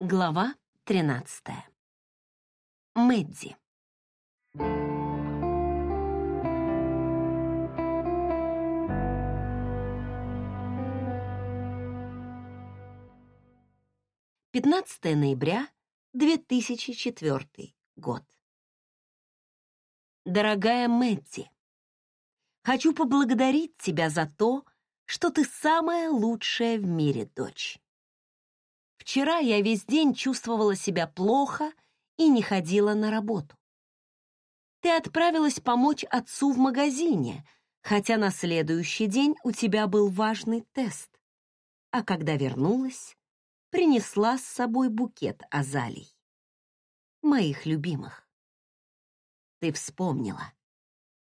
Глава 13. Мэдди. Пятнадцатое ноября 2004 год. Дорогая Мэдди, хочу поблагодарить тебя за то, что ты самая лучшая в мире дочь. Вчера я весь день чувствовала себя плохо и не ходила на работу. Ты отправилась помочь отцу в магазине, хотя на следующий день у тебя был важный тест. А когда вернулась, принесла с собой букет азалий. Моих любимых. Ты вспомнила.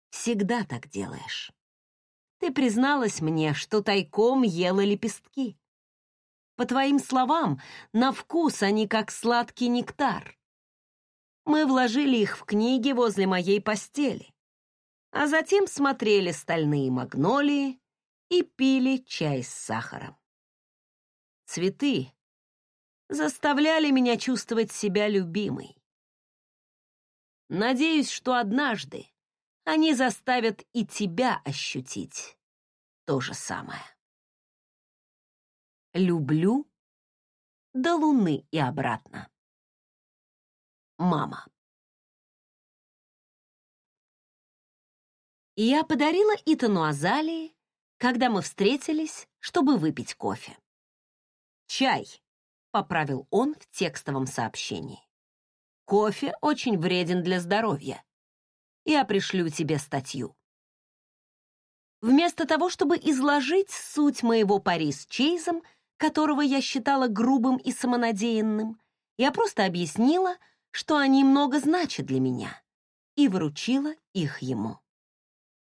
Всегда так делаешь. Ты призналась мне, что тайком ела лепестки. По твоим словам, на вкус они как сладкий нектар. Мы вложили их в книги возле моей постели, а затем смотрели стальные магнолии и пили чай с сахаром. Цветы заставляли меня чувствовать себя любимой. Надеюсь, что однажды они заставят и тебя ощутить то же самое. Люблю до луны и обратно. Мама. Я подарила Итану Азалии, когда мы встретились, чтобы выпить кофе. «Чай», — поправил он в текстовом сообщении. «Кофе очень вреден для здоровья. Я пришлю тебе статью». Вместо того, чтобы изложить суть моего пари с Чейзом, которого я считала грубым и самонадеянным, я просто объяснила, что они много значат для меня, и вручила их ему.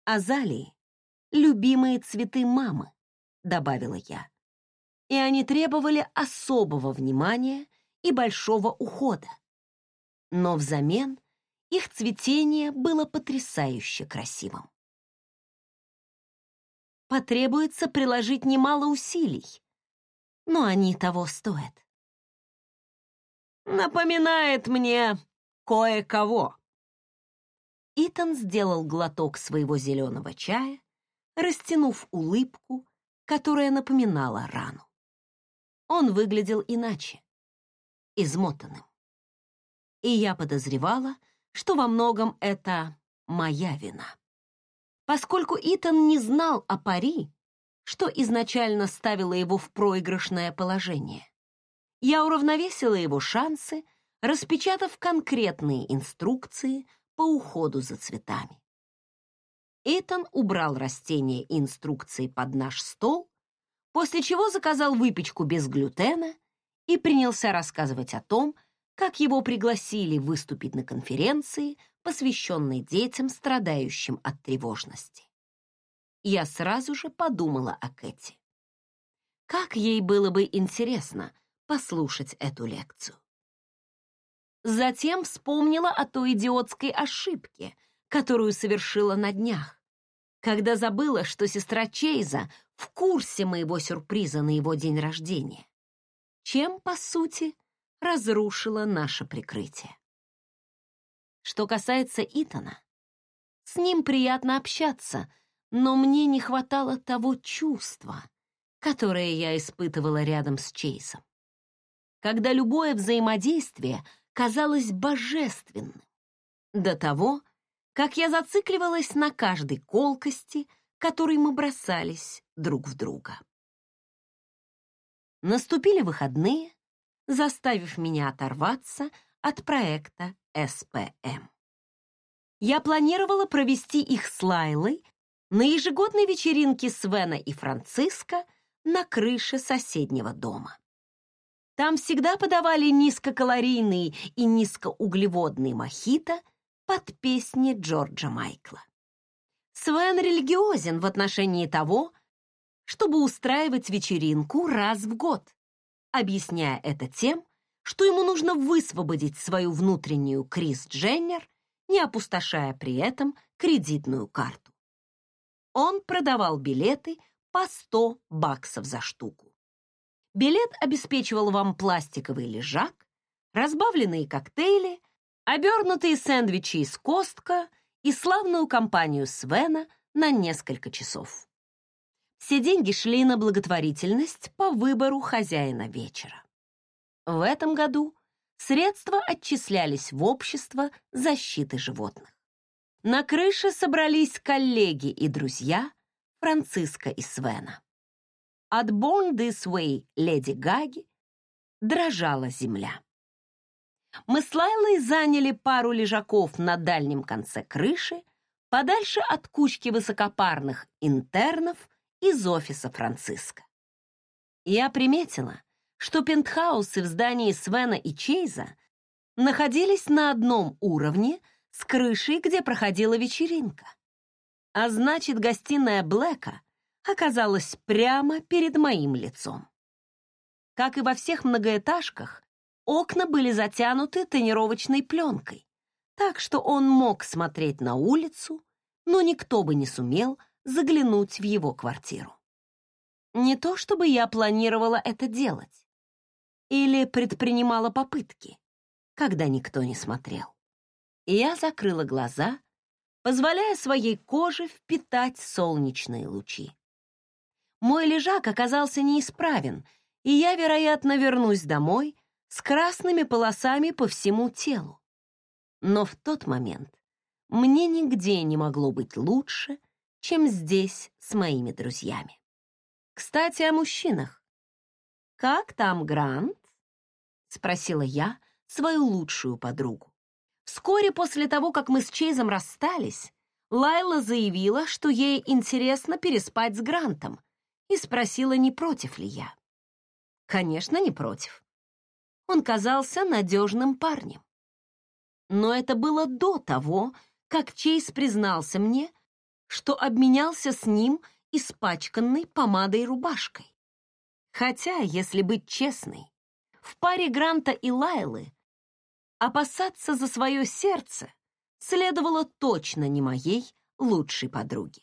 «Азалии — любимые цветы мамы», — добавила я. И они требовали особого внимания и большого ухода. Но взамен их цветение было потрясающе красивым. Потребуется приложить немало усилий, но они того стоят. Напоминает мне кое-кого. Итан сделал глоток своего зеленого чая, растянув улыбку, которая напоминала рану. Он выглядел иначе, измотанным. И я подозревала, что во многом это моя вина. Поскольку Итан не знал о пари, что изначально ставило его в проигрышное положение. Я уравновесила его шансы, распечатав конкретные инструкции по уходу за цветами. Итан убрал растения и инструкции под наш стол, после чего заказал выпечку без глютена и принялся рассказывать о том, как его пригласили выступить на конференции, посвященной детям, страдающим от тревожности я сразу же подумала о Кэти. Как ей было бы интересно послушать эту лекцию. Затем вспомнила о той идиотской ошибке, которую совершила на днях, когда забыла, что сестра Чейза в курсе моего сюрприза на его день рождения, чем, по сути, разрушила наше прикрытие. Что касается Итана, с ним приятно общаться — но мне не хватало того чувства, которое я испытывала рядом с Чейзом. Когда любое взаимодействие казалось божественным. До того, как я зацикливалась на каждой колкости, которой мы бросались друг в друга. Наступили выходные, заставив меня оторваться от проекта СПМ. Я планировала провести их с Лайлой на ежегодной вечеринке Свена и Франциска на крыше соседнего дома. Там всегда подавали низкокалорийный и низкоуглеводный мохито под песни Джорджа Майкла. Свен религиозен в отношении того, чтобы устраивать вечеринку раз в год, объясняя это тем, что ему нужно высвободить свою внутреннюю Крис Дженнер, не опустошая при этом кредитную карту он продавал билеты по 100 баксов за штуку. Билет обеспечивал вам пластиковый лежак, разбавленные коктейли, обернутые сэндвичи из костка и славную компанию Свена на несколько часов. Все деньги шли на благотворительность по выбору хозяина вечера. В этом году средства отчислялись в общество защиты животных. На крыше собрались коллеги и друзья Франциска и Свена. От «Born This Way» леди Гаги дрожала земля. Мы с Лайлой заняли пару лежаков на дальнем конце крыши, подальше от кучки высокопарных интернов из офиса Франциска. Я приметила, что пентхаусы в здании Свена и Чейза находились на одном уровне с крышей, где проходила вечеринка. А значит, гостиная Блэка оказалась прямо перед моим лицом. Как и во всех многоэтажках, окна были затянуты тонировочной пленкой, так что он мог смотреть на улицу, но никто бы не сумел заглянуть в его квартиру. Не то чтобы я планировала это делать или предпринимала попытки, когда никто не смотрел. Я закрыла глаза, позволяя своей коже впитать солнечные лучи. Мой лежак оказался неисправен, и я, вероятно, вернусь домой с красными полосами по всему телу. Но в тот момент мне нигде не могло быть лучше, чем здесь с моими друзьями. Кстати, о мужчинах. «Как там Грант?» — спросила я свою лучшую подругу. Вскоре после того, как мы с Чейзом расстались, Лайла заявила, что ей интересно переспать с Грантом, и спросила, не против ли я. Конечно, не против. Он казался надежным парнем. Но это было до того, как Чейз признался мне, что обменялся с ним испачканной помадой рубашкой. Хотя, если быть честной, в паре Гранта и Лайлы опасаться за свое сердце следовало точно не моей лучшей подруге.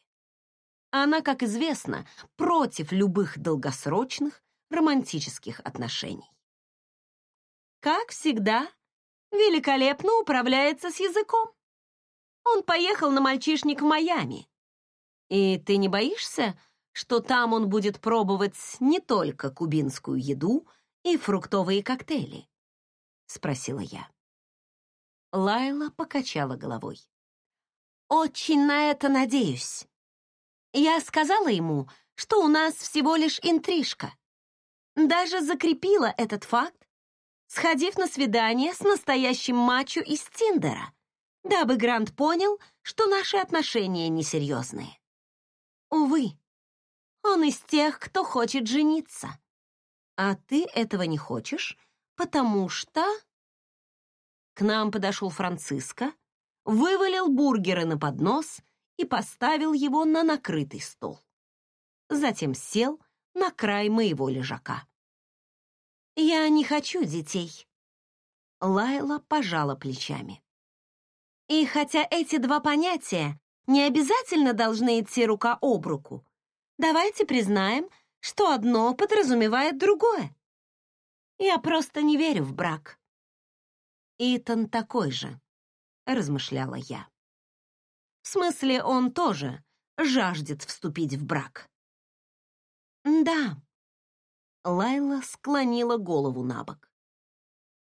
Она, как известно, против любых долгосрочных романтических отношений. Как всегда, великолепно управляется с языком. Он поехал на мальчишник в Майами. И ты не боишься, что там он будет пробовать не только кубинскую еду и фруктовые коктейли? Спросила я. Лайла покачала головой. Очень на это надеюсь. Я сказала ему, что у нас всего лишь интрижка. Даже закрепила этот факт, сходив на свидание с настоящим мачо из Тиндера, дабы Грант понял, что наши отношения несерьезные. Увы, он из тех, кто хочет жениться. А ты этого не хочешь, потому что... К нам подошел Франциско, вывалил бургеры на поднос и поставил его на накрытый стол. Затем сел на край моего лежака. «Я не хочу детей», — Лайла пожала плечами. «И хотя эти два понятия не обязательно должны идти рука об руку, давайте признаем, что одно подразумевает другое. Я просто не верю в брак». «Итан такой же», — размышляла я. В смысле, он тоже жаждет вступить в брак. Да. Лайла склонила голову на бок.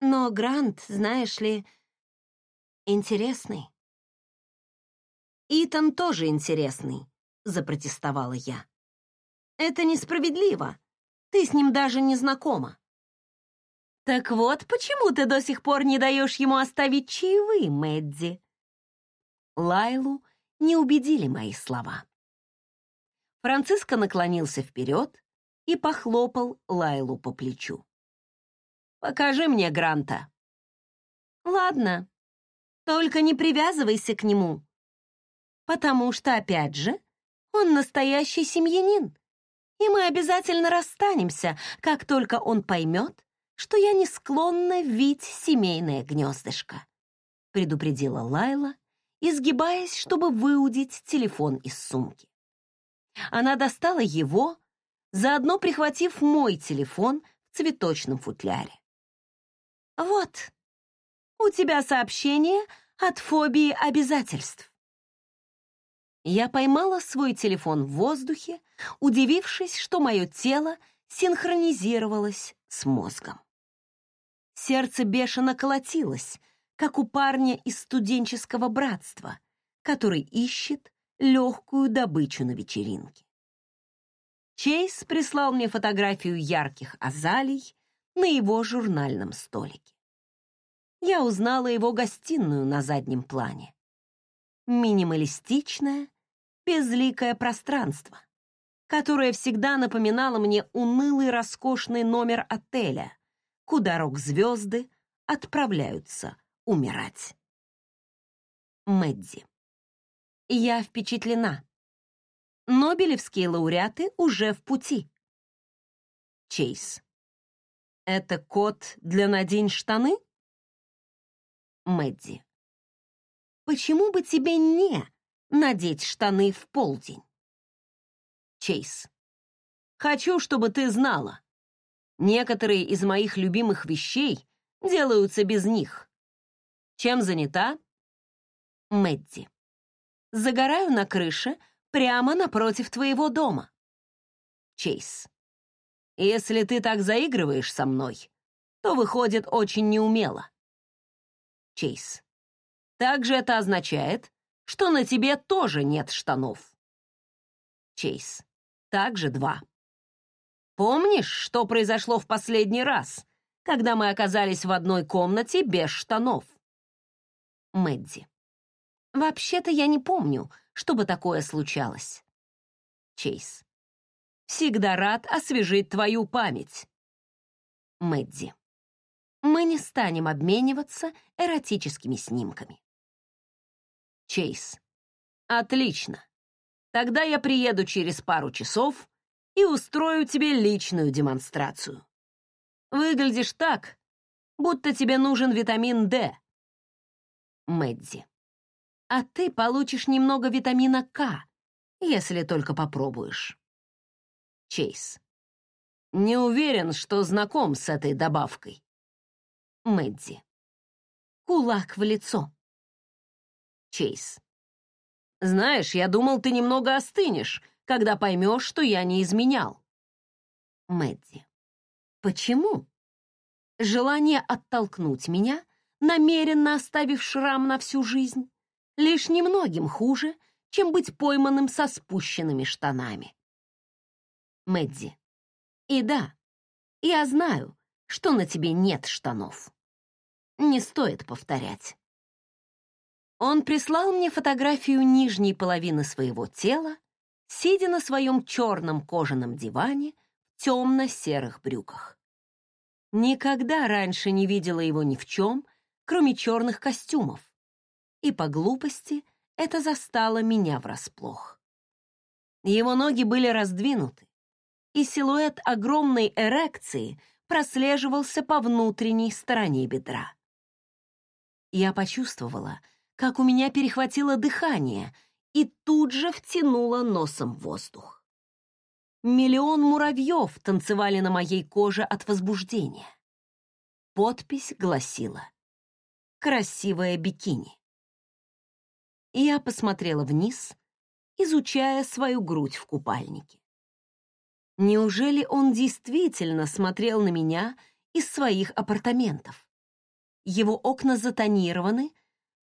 Но Грант, знаешь ли, интересный. Итан тоже интересный, запротестовала я. Это несправедливо. Ты с ним даже не знакома. Так вот, почему ты до сих пор не даешь ему оставить чаевые, Мэдди? Лайлу не убедили мои слова. Франциско наклонился вперед и похлопал Лайлу по плечу. «Покажи мне Гранта». «Ладно, только не привязывайся к нему, потому что, опять же, он настоящий семьянин, и мы обязательно расстанемся, как только он поймет, что я не склонна вить семейное гнездышко», предупредила Лайла изгибаясь, чтобы выудить телефон из сумки. Она достала его, заодно прихватив мой телефон в цветочном футляре. «Вот, у тебя сообщение от фобии обязательств». Я поймала свой телефон в воздухе, удивившись, что мое тело синхронизировалось с мозгом. Сердце бешено колотилось, как у парня из студенческого братства, который ищет легкую добычу на вечеринке. Чейз прислал мне фотографию ярких азалий на его журнальном столике. Я узнала его гостиную на заднем плане. Минималистичное, безликое пространство, которое всегда напоминало мне унылый роскошный номер отеля, куда рок-звезды отправляются умирать. Мэдди. Я впечатлена. Нобелевские лауреаты уже в пути. Чейз. Это код для надень штаны? Мэдди. Почему бы тебе не надеть штаны в полдень? Чейз. Хочу, чтобы ты знала. Некоторые из моих любимых вещей делаются без них. Чем занята? Мэдди. Загораю на крыше прямо напротив твоего дома. Чейз. Если ты так заигрываешь со мной, то выходит очень неумело. Чейз. Также это означает, что на тебе тоже нет штанов. Чейз. Также два. Помнишь, что произошло в последний раз, когда мы оказались в одной комнате без штанов? Мэдди. Вообще-то я не помню, чтобы такое случалось. Чейз. Всегда рад освежить твою память. Мэдди. Мы не станем обмениваться эротическими снимками. Чейз. Отлично. Тогда я приеду через пару часов и устрою тебе личную демонстрацию. Выглядишь так, будто тебе нужен витамин D. Мэдди а ты получишь немного витамина К, если только попробуешь. Чейз. Не уверен, что знаком с этой добавкой. Мэдди. Кулак в лицо. Чейз. Знаешь, я думал, ты немного остынешь, когда поймешь, что я не изменял. Мэдди. Почему? Желание оттолкнуть меня, намеренно оставив шрам на всю жизнь, лишь немногим хуже, чем быть пойманным со спущенными штанами. Мэдди. И да, я знаю, что на тебе нет штанов. Не стоит повторять. Он прислал мне фотографию нижней половины своего тела, сидя на своем черном кожаном диване в темно-серых брюках. Никогда раньше не видела его ни в чем, кроме черных костюмов, и по глупости это застало меня врасплох. Его ноги были раздвинуты, и силуэт огромной эрекции прослеживался по внутренней стороне бедра. Я почувствовала, как у меня перехватило дыхание, и тут же втянула носом воздух. Миллион муравьев танцевали на моей коже от возбуждения. Подпись гласила «Красивая бикини». Я посмотрела вниз, изучая свою грудь в купальнике. Неужели он действительно смотрел на меня из своих апартаментов? Его окна затонированы,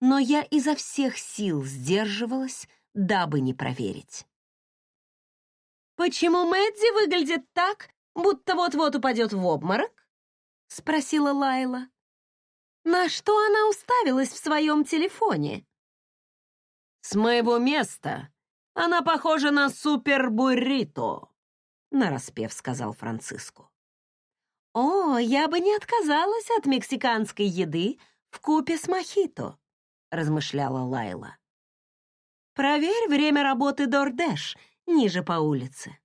но я изо всех сил сдерживалась, дабы не проверить. «Почему Мэдди выглядит так, будто вот-вот упадет в обморок?» — спросила Лайла. «На что она уставилась в своем телефоне?» С моего места она похожа на супер-буррито, нараспев сказал Франциско. О, я бы не отказалась от мексиканской еды в купе с мохито, размышляла Лайла. Проверь время работы Дордеш ниже по улице.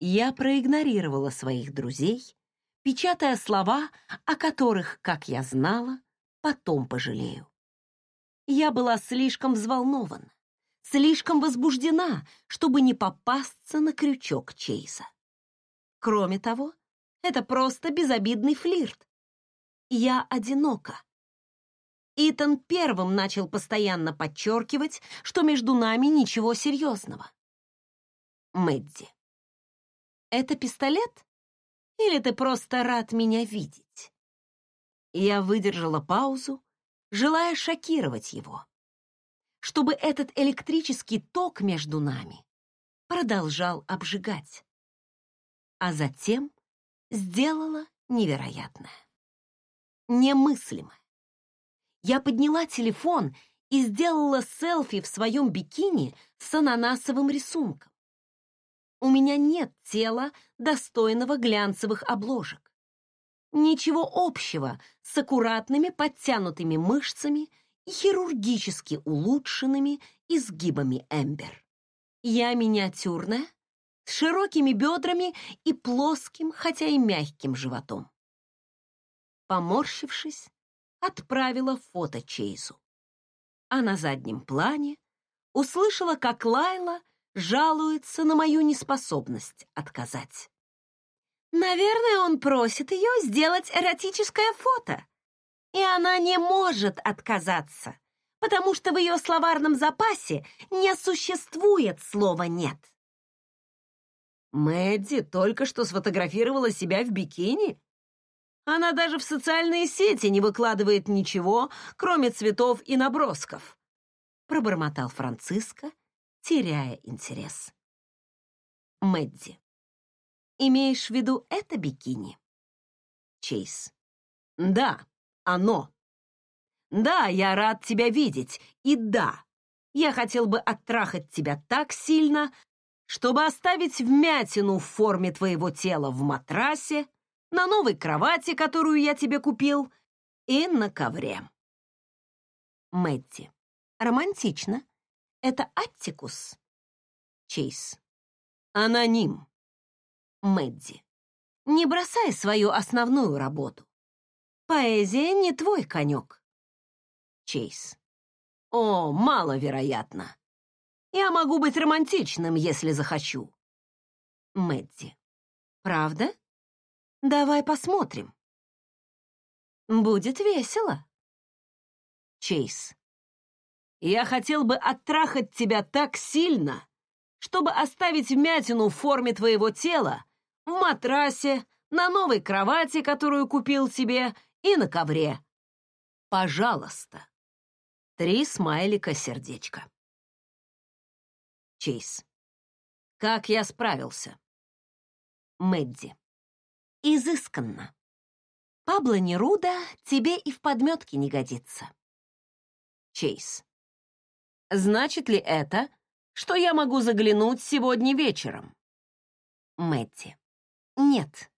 Я проигнорировала своих друзей, печатая слова, о которых, как я знала, потом пожалею. Я была слишком взволнована, слишком возбуждена, чтобы не попасться на крючок Чейза. Кроме того, это просто безобидный флирт. Я одинока. Итан первым начал постоянно подчеркивать, что между нами ничего серьезного. Мэдди. Это пистолет? Или ты просто рад меня видеть? Я выдержала паузу, желая шокировать его, чтобы этот электрический ток между нами продолжал обжигать. А затем сделала невероятное. Немыслимое. Я подняла телефон и сделала селфи в своем бикини с ананасовым рисунком. У меня нет тела, достойного глянцевых обложек. Ничего общего с аккуратными подтянутыми мышцами и хирургически улучшенными изгибами Эмбер. Я миниатюрная, с широкими бедрами и плоским, хотя и мягким животом. Поморщившись, отправила фото Чейзу. А на заднем плане услышала, как Лайла жалуется на мою неспособность отказать. Наверное, он просит ее сделать эротическое фото, и она не может отказаться, потому что в ее словарном запасе не существует слова «нет». Мэдди только что сфотографировала себя в бикини? Она даже в социальные сети не выкладывает ничего, кроме цветов и набросков. Пробормотал Франциско, теряя интерес. Мэдди. Имеешь в виду это бикини? Чейз. Да, оно. Да, я рад тебя видеть. И да, я хотел бы оттрахать тебя так сильно, чтобы оставить вмятину в форме твоего тела в матрасе, на новой кровати, которую я тебе купил, и на ковре. Мэтти. Романтично. Это Аттикус. Чейз. Аноним. Мэдди. Не бросай свою основную работу. Поэзия не твой конек. Чейз. О, маловероятно. Я могу быть романтичным, если захочу. Мэдди. Правда? Давай посмотрим. Будет весело. Чейз. Я хотел бы оттрахать тебя так сильно, чтобы оставить вмятину в форме твоего тела в матрасе, на новой кровати, которую купил себе, и на ковре. Пожалуйста. Три смайлика-сердечко. Чейз. Как я справился? Мэдди. Изысканно. Пабло Неруда тебе и в подметке не годится. Чейз. Значит ли это, что я могу заглянуть сегодня вечером? Мэтти. Нет.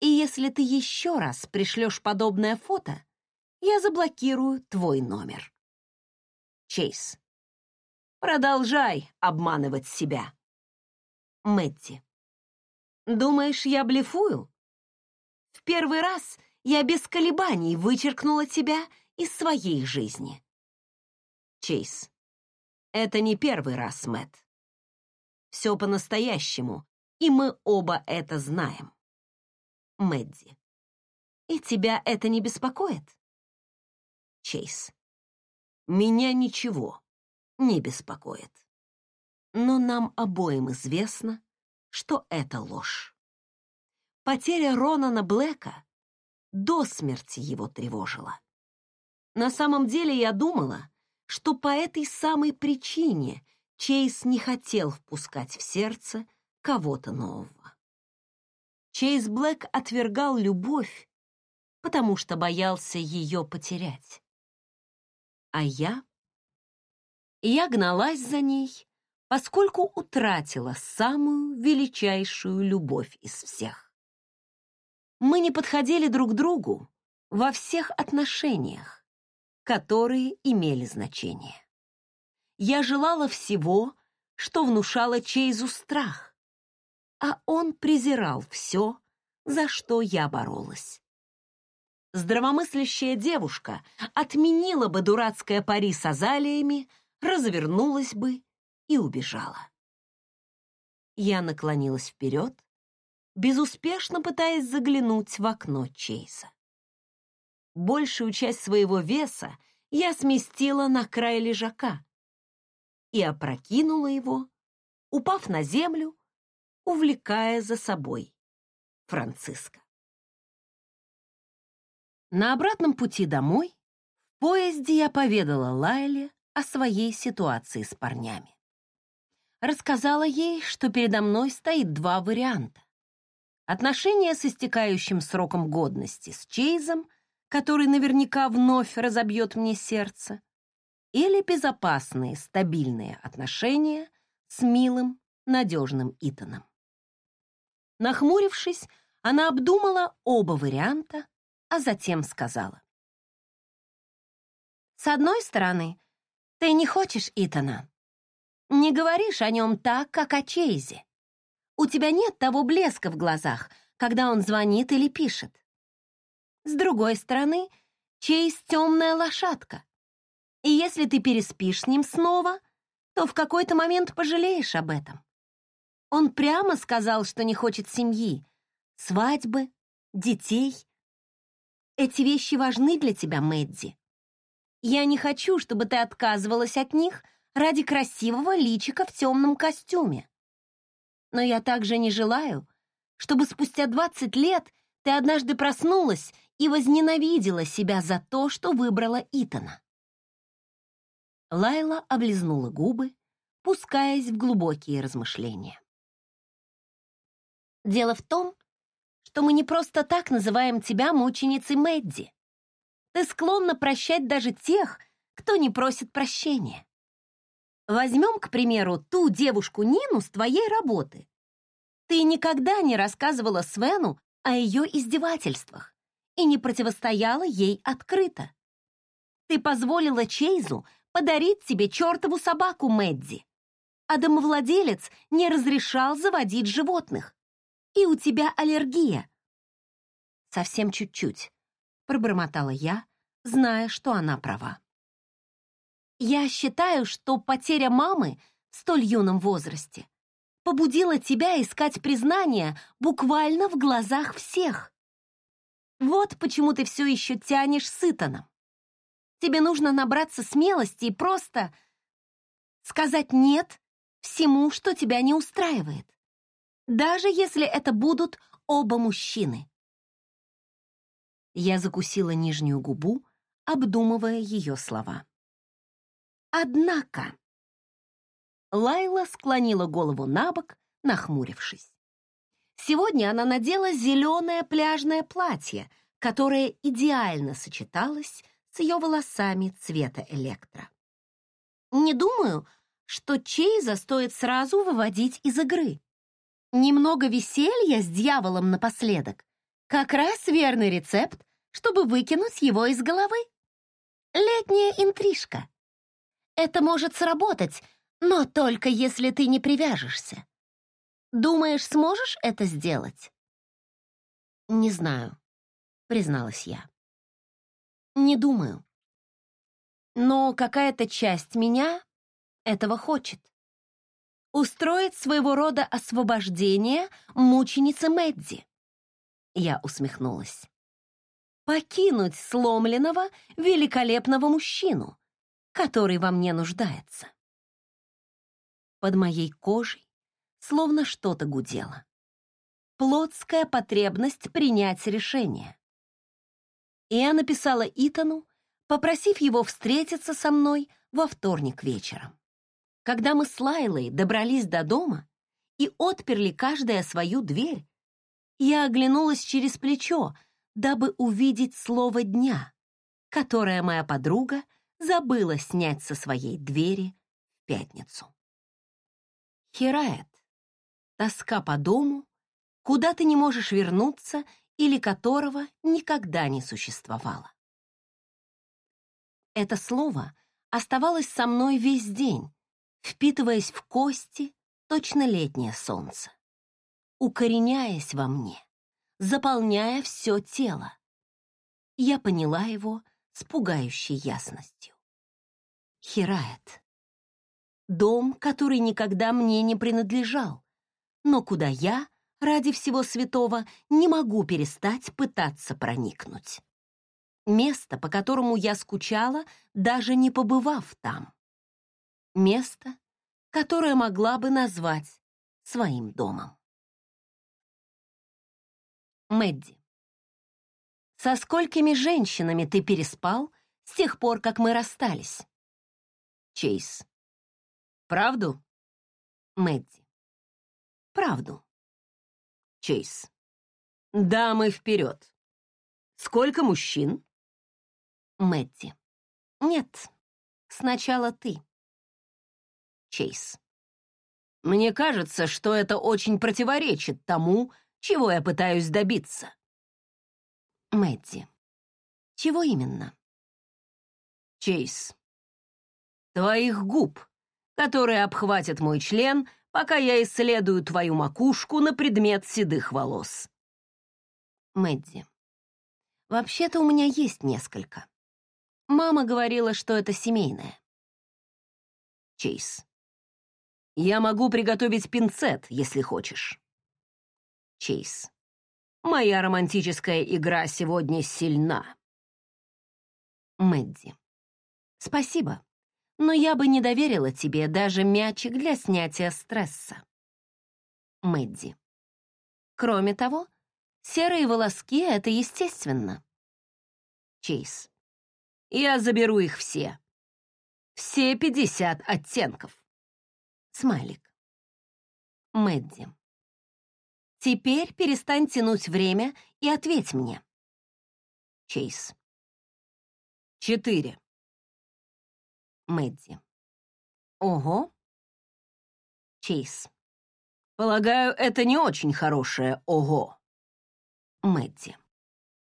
И если ты еще раз пришлешь подобное фото, я заблокирую твой номер. Чейз. Продолжай обманывать себя. Мэтти. Думаешь, я блефую? Первый раз я без колебаний вычеркнула тебя из своей жизни. Чейз. Это не первый раз, Мэт. Все по-настоящему, и мы оба это знаем. Мэдди. И тебя это не беспокоит? Чейз. Меня ничего не беспокоит. Но нам обоим известно, что это ложь. Потеря Ронана Блэка до смерти его тревожила. На самом деле я думала, что по этой самой причине Чейз не хотел впускать в сердце кого-то нового. Чейз Блэк отвергал любовь, потому что боялся ее потерять. А я? Я гналась за ней, поскольку утратила самую величайшую любовь из всех. Мы не подходили друг другу во всех отношениях, которые имели значение. Я желала всего, что внушало Чейзу страх, а он презирал все, за что я боролась. Здравомыслящая девушка отменила бы дурацкое пари с азалиями развернулась бы и убежала. Я наклонилась вперед, безуспешно пытаясь заглянуть в окно Чейза. Большую часть своего веса я сместила на край лежака и опрокинула его, упав на землю, увлекая за собой Франциска. На обратном пути домой в поезде я поведала Лайле о своей ситуации с парнями. Рассказала ей, что передо мной стоит два варианта. Отношения с истекающим сроком годности с Чейзом, который наверняка вновь разобьет мне сердце, или безопасные, стабильные отношения с милым, надежным Итаном. Нахмурившись, она обдумала оба варианта, а затем сказала. «С одной стороны, ты не хочешь Итана. Не говоришь о нем так, как о Чейзе. У тебя нет того блеска в глазах, когда он звонит или пишет. С другой стороны, Чейз — темная лошадка. И если ты переспишь с ним снова, то в какой-то момент пожалеешь об этом. Он прямо сказал, что не хочет семьи, свадьбы, детей. Эти вещи важны для тебя, Мэдди. Я не хочу, чтобы ты отказывалась от них ради красивого личика в темном костюме. Но я также не желаю, чтобы спустя 20 лет ты однажды проснулась и возненавидела себя за то, что выбрала Итана. Лайла облизнула губы, пускаясь в глубокие размышления. Дело в том, что мы не просто так называем тебя мученицей Мэдди. Ты склонна прощать даже тех, кто не просит прощения. Возьмем, к примеру, ту девушку Нину с твоей работы. Ты никогда не рассказывала Свену о ее издевательствах и не противостояла ей открыто. Ты позволила Чейзу подарить тебе чертову собаку Мэдди, а домовладелец не разрешал заводить животных. И у тебя аллергия. Совсем чуть-чуть, пробормотала я, зная, что она права. Я считаю, что потеря мамы в столь юном возрасте побудила тебя искать признание буквально в глазах всех. Вот почему ты все еще тянешь с Итаном. Тебе нужно набраться смелости и просто сказать «нет» всему, что тебя не устраивает. Даже если это будут оба мужчины. Я закусила нижнюю губу, обдумывая ее слова. Однако... Лайла склонила голову на бок, нахмурившись. Сегодня она надела зеленое пляжное платье, которое идеально сочеталось с ее волосами цвета электро. Не думаю, что Чейза стоит сразу выводить из игры. Немного веселья с дьяволом напоследок — как раз верный рецепт, чтобы выкинуть его из головы. Летняя интрижка. Это может сработать, но только если ты не привяжешься. Думаешь, сможешь это сделать? Не знаю, призналась я. Не думаю. Но какая-то часть меня этого хочет. Устроить своего рода освобождение мученицы Мэдди. Я усмехнулась. Покинуть сломленного, великолепного мужчину, который во мне нуждается. Под моей кожей словно что-то гудело. Плотская потребность принять решение. И я написала Итану, попросив его встретиться со мной во вторник вечером. Когда мы с Лайлой добрались до дома и отперли каждая свою дверь, я оглянулась через плечо, дабы увидеть слово дня, которое моя подруга — забыла снять со своей двери в пятницу. Хирает. Тоска по дому, куда ты не можешь вернуться или которого никогда не существовало. Это слово оставалось со мной весь день, впитываясь в кости, точно летнее солнце, укореняясь во мне, заполняя все тело. Я поняла его с пугающей ясностью. Хирает. дом, который никогда мне не принадлежал, но куда я, ради всего святого, не могу перестать пытаться проникнуть. Место, по которому я скучала, даже не побывав там. Место, которое могла бы назвать своим домом. Мэдди. Со сколькими женщинами ты переспал с тех пор, как мы расстались? Чейз. Правду? Мэдди. Правду. Чейз. Дамы вперед. Сколько мужчин? Мэдди. Нет, сначала ты. Чейз. Мне кажется, что это очень противоречит тому, чего я пытаюсь добиться. Мэдди. Чего именно? Чейз. Твоих губ, которые обхватят мой член, пока я исследую твою макушку на предмет седых волос. Мэдди. Вообще-то у меня есть несколько. Мама говорила, что это семейное. Чейз. Я могу приготовить пинцет, если хочешь. Чейз. Моя романтическая игра сегодня сильна. Мэдди. Спасибо, но я бы не доверила тебе даже мячик для снятия стресса. Мэдди. Кроме того, серые волоски — это естественно. Чейз. Я заберу их все. Все пятьдесят оттенков. Смайлик. Мэдди. Теперь перестань тянуть время и ответь мне. Чейз. Четыре. Мэдди. Ого. Чейз. Полагаю, это не очень хорошее «ого». Мэдди.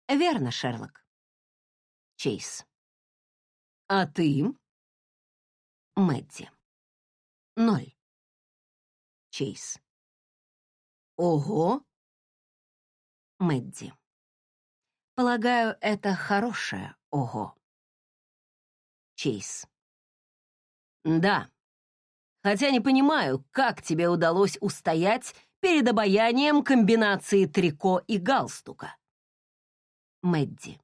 Верно, Шерлок. Чейз. А ты? Мэдди. Ноль. Чейз. Ого! Мэдди. Полагаю, это хорошее ого. Чейз. Да. Хотя не понимаю, как тебе удалось устоять перед обаянием комбинации трико и галстука. Мэдди.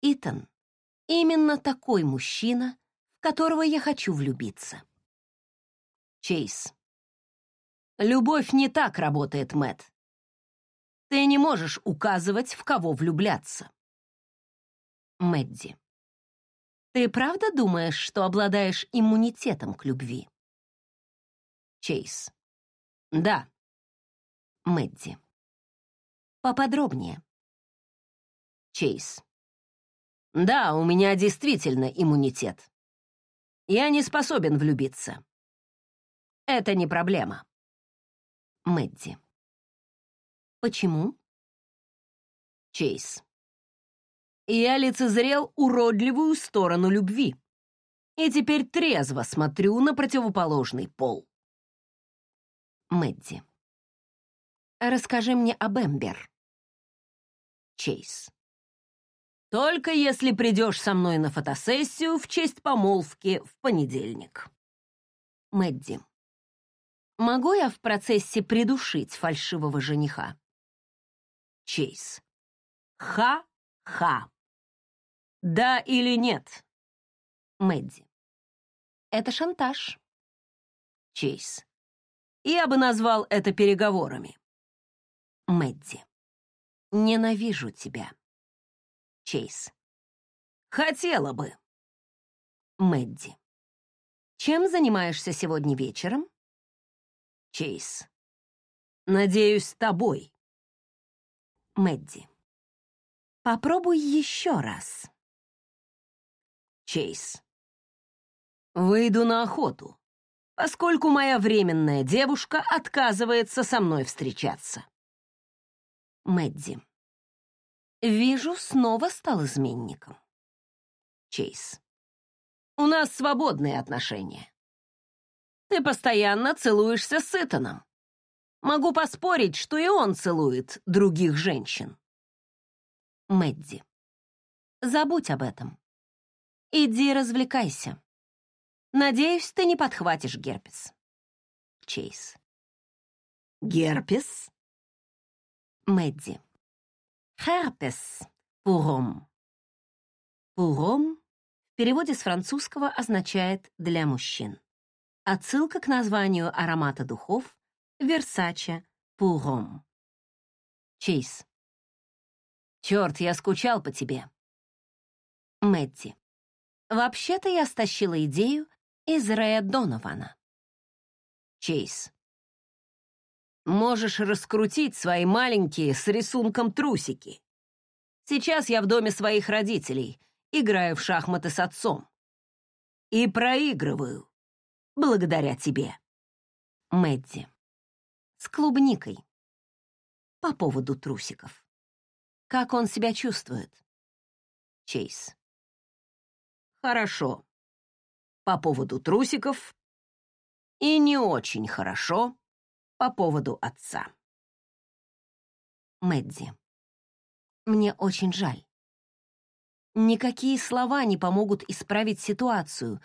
Итан. Именно такой мужчина, в которого я хочу влюбиться. Чейз. Любовь не так работает, Мэт. Ты не можешь указывать, в кого влюбляться. Мэдди. Ты правда думаешь, что обладаешь иммунитетом к любви? Чейз. Да. Мэдди. Поподробнее. Чейз. Да, у меня действительно иммунитет. Я не способен влюбиться. Это не проблема. Мэдди. Почему? Чейз. Я лицезрел уродливую сторону любви. И теперь трезво смотрю на противоположный пол. Мэдди. Расскажи мне об Эмбер. Чейз. Только если придешь со мной на фотосессию в честь помолвки в понедельник. Мэдди. Могу я в процессе придушить фальшивого жениха? Чейз. Ха-ха. Да или нет? Мэдди. Это шантаж. Чейз. Я бы назвал это переговорами. Мэдди. Ненавижу тебя. Чейз. Хотела бы. Мэдди. Чем занимаешься сегодня вечером? Чейз. Надеюсь, с тобой. Мэдди. Попробуй еще раз. Чейз. Выйду на охоту, поскольку моя временная девушка отказывается со мной встречаться. Мэдди. Вижу, снова стал изменником. Чейз. У нас свободные отношения. Ты постоянно целуешься с Итаном. Могу поспорить, что и он целует других женщин. Мэдди. Забудь об этом. Иди развлекайся. Надеюсь, ты не подхватишь герпес. Чейз. Герпес? Мэдди. Herpes пуром. Пуром в переводе с французского означает «для мужчин». Отсылка к названию аромата духов Versace Пуром. Чейз. Черт, я скучал по тебе. Мэдди. Вообще-то я стащила идею из Рэя Донована. Чейз. Можешь раскрутить свои маленькие с рисунком трусики. Сейчас я в доме своих родителей, играю в шахматы с отцом. И проигрываю. Благодаря тебе. Мэдди. С клубникой. По поводу трусиков. Как он себя чувствует? Чейз. Хорошо. По поводу трусиков. И не очень хорошо по поводу отца. Мэдди. Мне очень жаль. Никакие слова не помогут исправить ситуацию,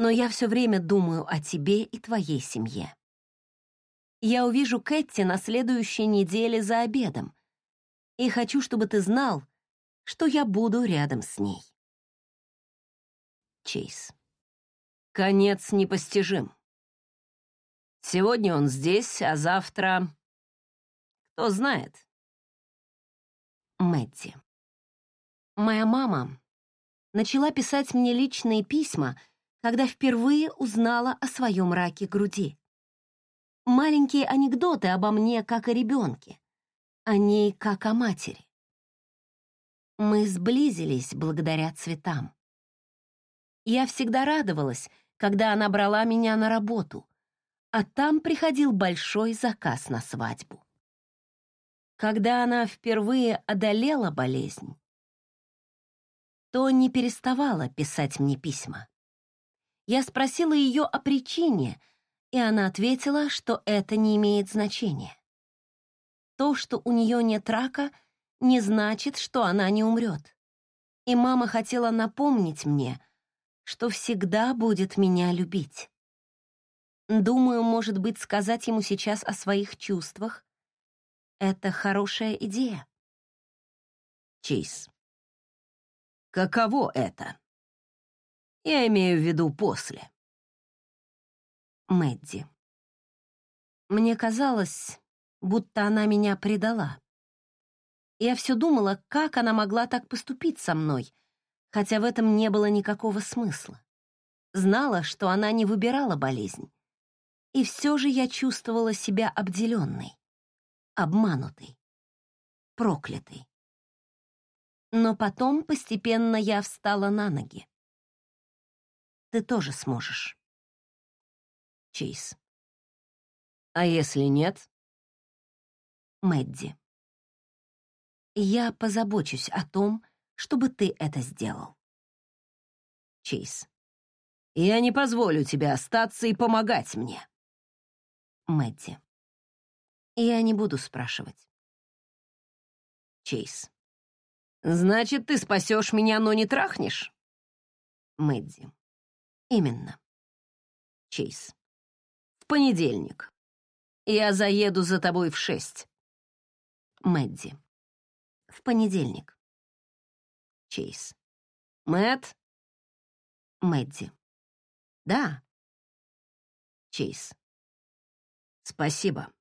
но я все время думаю о тебе и твоей семье. Я увижу Кэти на следующей неделе за обедом и хочу, чтобы ты знал, что я буду рядом с ней. Чейз. Конец непостижим. Сегодня он здесь, а завтра... Кто знает? Мэтти. Моя мама начала писать мне личные письма, когда впервые узнала о своем раке груди. Маленькие анекдоты обо мне, как о ребенке, о ней, как о матери. Мы сблизились благодаря цветам. Я всегда радовалась, когда она брала меня на работу, а там приходил большой заказ на свадьбу. Когда она впервые одолела болезнь, то не переставала писать мне письма. Я спросила ее о причине, и она ответила, что это не имеет значения. То, что у нее нет рака, не значит, что она не умрет. И мама хотела напомнить мне, что всегда будет меня любить. Думаю, может быть, сказать ему сейчас о своих чувствах — это хорошая идея. Чейз. Каково это? Я имею в виду после. Мэдди. Мне казалось, будто она меня предала. Я все думала, как она могла так поступить со мной, хотя в этом не было никакого смысла. Знала, что она не выбирала болезнь и все же я чувствовала себя обделенной, обманутой, проклятой. Но потом постепенно я встала на ноги. Ты тоже сможешь. Чейз. А если нет? Мэдди. Я позабочусь о том, чтобы ты это сделал. Чейз. Я не позволю тебе остаться и помогать мне. Мэдди. Я не буду спрашивать. Чейз. Значит, ты спасешь меня, но не трахнешь? Мэдди. Именно. Чейз. В понедельник. Я заеду за тобой в шесть. Мэдди. В понедельник. Чейз. Мэтт? Мэдди. Да. Чейз. Спасибо.